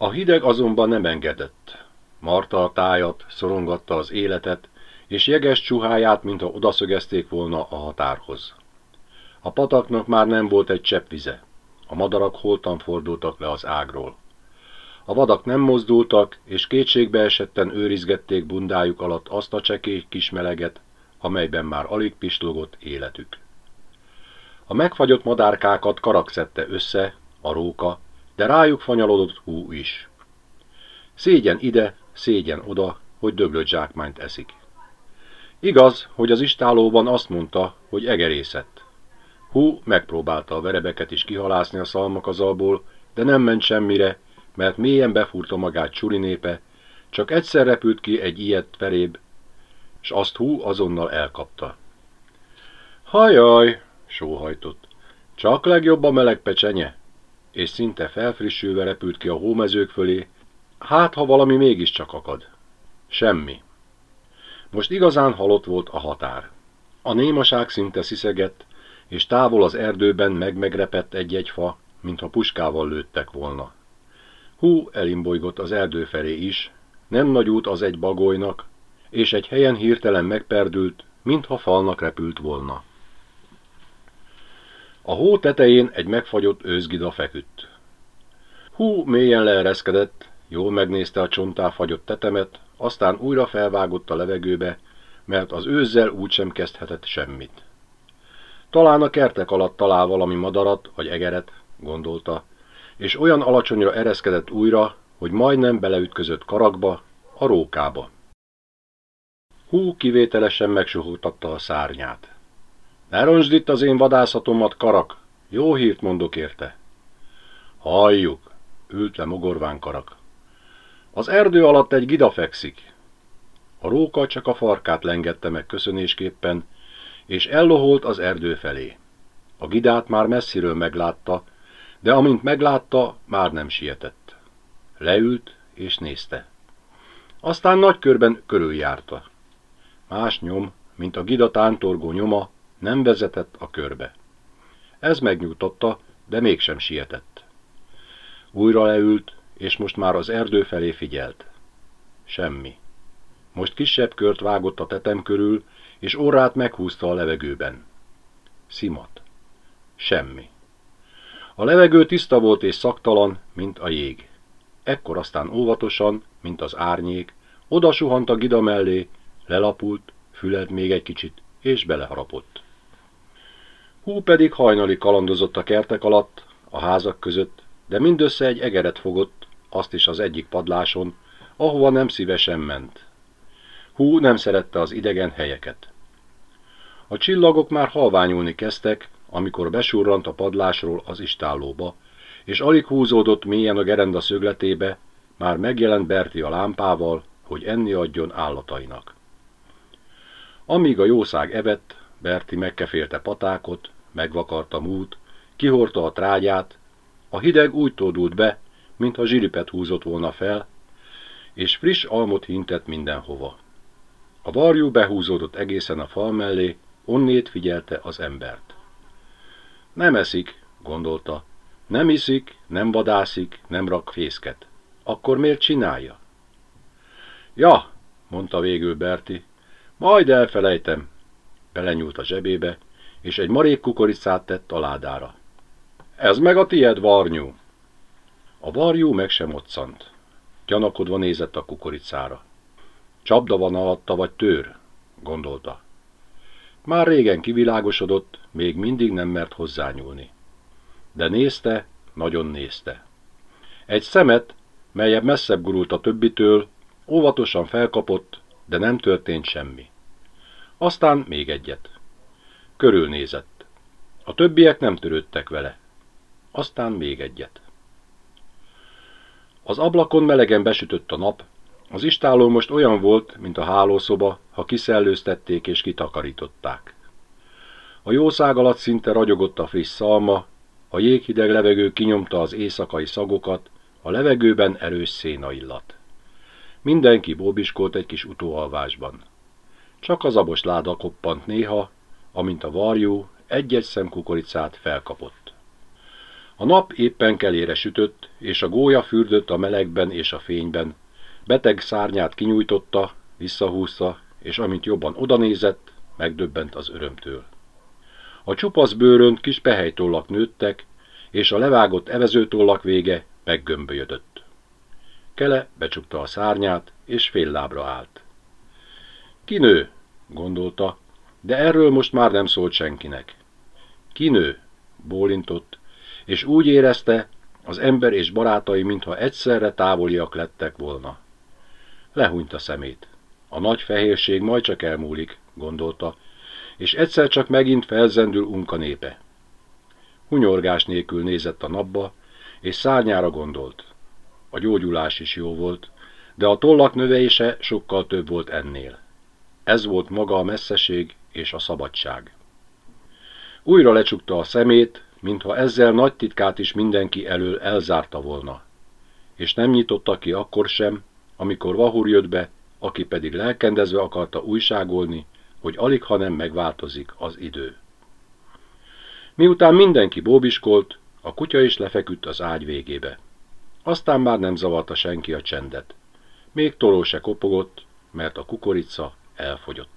A hideg azonban nem engedett. Marta a tájat, szorongatta az életet, és jeges csuháját, mintha odaszögezték volna a határhoz. A pataknak már nem volt egy csepp vize. A madarak holtan fordultak le az ágról. A vadak nem mozdultak, és kétségbe esetten őrizgették bundájuk alatt azt a csekély kis meleget, amelyben már alig pislogott életük. A megfagyott madárkákat karak szedte össze, a róka, de rájuk fanyalodott hú is. Szégyen ide, szégyen oda, hogy döglött zsákmányt eszik. Igaz, hogy az istálóban azt mondta, hogy egerészett. Hú megpróbálta a verebeket is kihalászni a szalmakazalból, de nem ment semmire, mert mélyen befúrta magát csuri népe, csak egyszer repült ki egy ilyet ferébb, s azt hú azonnal elkapta. Hajaj, sóhajtott, csak legjobb a meleg pecsenye, és szinte felfrissülve repült ki a hómezők fölé, hát ha valami mégiscsak akad. Semmi. Most igazán halott volt a határ. A némaság szinte sziszegett, és távol az erdőben megmegrepett egy-egy fa, mintha puskával lőttek volna. Hú elimbolygott az erdő felé is, nem nagy út az egy bagolynak, és egy helyen hirtelen megperdült, mintha falnak repült volna. A hó tetején egy megfagyott őzgida feküdt. Hú mélyen leereszkedett, jól megnézte a csontá fagyott tetemet, aztán újra felvágott a levegőbe, mert az őzzel úgysem kezdhetett semmit. Talán a kertek alatt talál valami madarat vagy egeret, gondolta, és olyan alacsonyra ereszkedett újra, hogy majdnem beleütközött karakba, a rókába. Hú kivételesen megsuhogtatta a szárnyát. Ne roncsd itt az én vadászatomat, karak! Jó hírt mondok érte. Halljuk, ült le mogorván karak. Az erdő alatt egy gida fekszik. A róka csak a farkát lengette meg köszönésképpen, és elloholt az erdő felé. A gidát már messziről meglátta, de amint meglátta, már nem sietett. Leült és nézte. Aztán nagy körben körüljárta. Más nyom, mint a gida tántorgó nyoma, nem vezetett a körbe. Ez megnyújtotta, de mégsem sietett. Újra leült, és most már az erdő felé figyelt. Semmi. Most kisebb kört vágott a tetem körül, és orrát meghúzta a levegőben. Szimat. Semmi. A levegő tiszta volt és szaktalan, mint a jég. Ekkor aztán óvatosan, mint az árnyék, oda suhant a gida mellé, lelapult, fülelt még egy kicsit, és beleharapott. Hú pedig hajnali kalandozott a kertek alatt, a házak között, de mindössze egy egeret fogott, azt is az egyik padláson, ahova nem szívesen ment. Hú nem szerette az idegen helyeket. A csillagok már halványulni kezdtek, amikor besurrant a padlásról az istállóba, és alig húzódott mélyen a gerenda szögletébe, már megjelent Berti a lámpával, hogy enni adjon állatainak. Amíg a jószág evett, Berti megkefélte patákot, megvakarta mút, kihorta a trágyát, a hideg úgy tódult be, mintha zsiripet húzott volna fel, és friss almot hintett mindenhova. A varjú behúzódott egészen a fal mellé, onnét figyelte az embert. Nem eszik, gondolta. Nem iszik, nem vadászik, nem rak fészket. Akkor miért csinálja? Ja, mondta végül Berti, majd elfelejtem. Belenyúlt a zsebébe, és egy marék kukoricát tett a ládára. Ez meg a tied, varnyú! A varjú meg sem moccant. Gyanakodva nézett a kukoricára. Csapda van alatta, vagy tőr, gondolta. Már régen kivilágosodott, még mindig nem mert hozzányúlni. De nézte, nagyon nézte. Egy szemet, melyebb messzebb gurult a többitől, óvatosan felkapott, de nem történt semmi. Aztán még egyet. Körülnézett. A többiek nem törődtek vele. Aztán még egyet. Az ablakon melegen besütött a nap, az istáló most olyan volt, mint a hálószoba, ha kiszellőztették és kitakarították. A jószág alatt szinte ragyogott a friss szalma, a jéghideg levegő kinyomta az éjszakai szagokat, a levegőben erős széna illat. Mindenki bóbiskolt egy kis utóalvásban. Csak az abos láda koppant néha, amint a varjú egy-egy szemkukoricát felkapott. A nap éppen kelére sütött, és a gólya fürdött a melegben és a fényben. Beteg szárnyát kinyújtotta, visszahúzta, és amint jobban odanézett, megdöbbent az örömtől. A csupasz bőrön kis pehelytollak nőttek, és a levágott evezőtollak vége meggömbölyödött. Kele becsukta a szárnyát, és fél lábra állt. Kinő, gondolta, de erről most már nem szólt senkinek. Kinő, bólintott, és úgy érezte, az ember és barátai mintha egyszerre távoliak lettek volna. Lehúnyt a szemét. A nagy fehérség majd csak elmúlik, gondolta, és egyszer csak megint felzendül unka népe. Hunyorgás nélkül nézett a napba, és szárnyára gondolt. A gyógyulás is jó volt, de a tollak növelése sokkal több volt ennél. Ez volt maga a messzeség és a szabadság. Újra lecsukta a szemét, mintha ezzel nagy titkát is mindenki elől elzárta volna. És nem nyitotta ki akkor sem, amikor Vahur jött be, aki pedig lelkendezve akarta újságolni, hogy alig ha nem megváltozik az idő. Miután mindenki bóbiskolt, a kutya is lefeküdt az ágy végébe. Aztán már nem zavarta senki a csendet. Még toló se kopogott, mert a kukorica elfogyott.